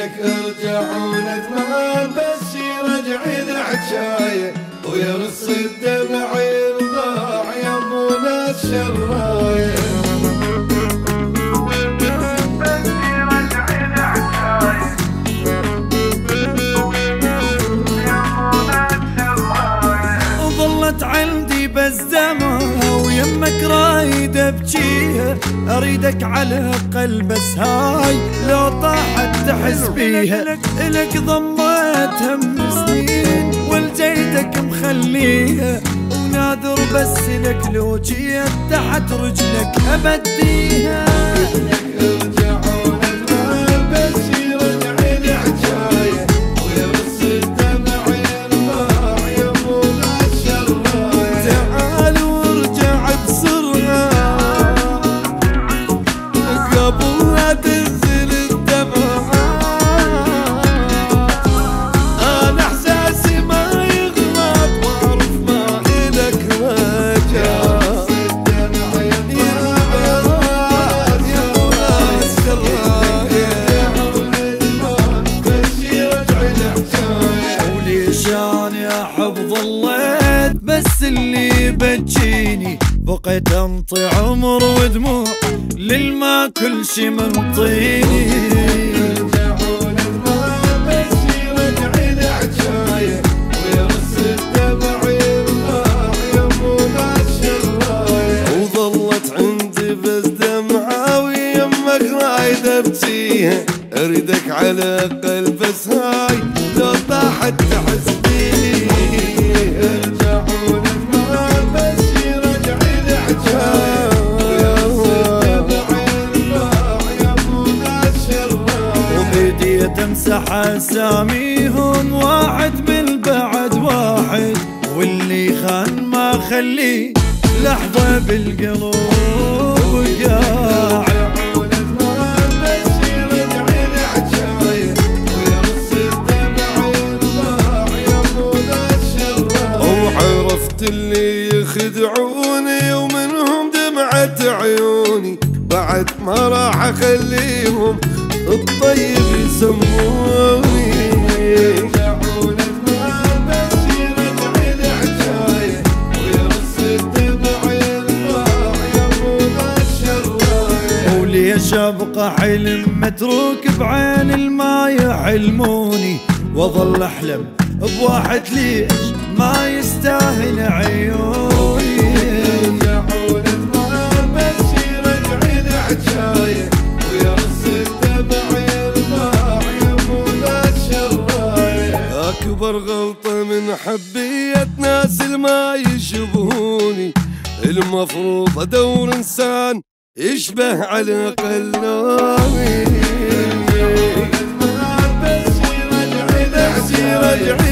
لك أرجع وندمان بس يرجع العشاية ويرص الدمع يرضاع يا أبو ناس شرايه ويمك رايد ابجيها أريدك على قلب هاي لو طاحت تحس بيها. لك ضميتها من سنين والجيدك مخليها ونادر بس لك لو جيت تحت رجلك أبديها. بس اللي بتجيني بقيت انطي عمر ودموع للما كل شي من طيني. وظلت عندي بس دمعة ويمك رايد ابكيها أريدك على قلب بس هاي لو طاحت تحس امسح اساميهم واحد من بعد واحد. واللي خان ما خليه لحظة بالقلوب قاعد. وعرفت اللي يخدعوني ومنهم دمعة عيوني. بعد ما راح أخليهم الطيب يسموني. وليش ابقى حلم متروك بعين الما يحلموني. واظل أحلم بواحد ليش ما يستاهل عيوني. أكبر غلطة من حبية ناس ما يشبهوني. المفروض أدور إنسان يشبه على الأقل لوني رجعي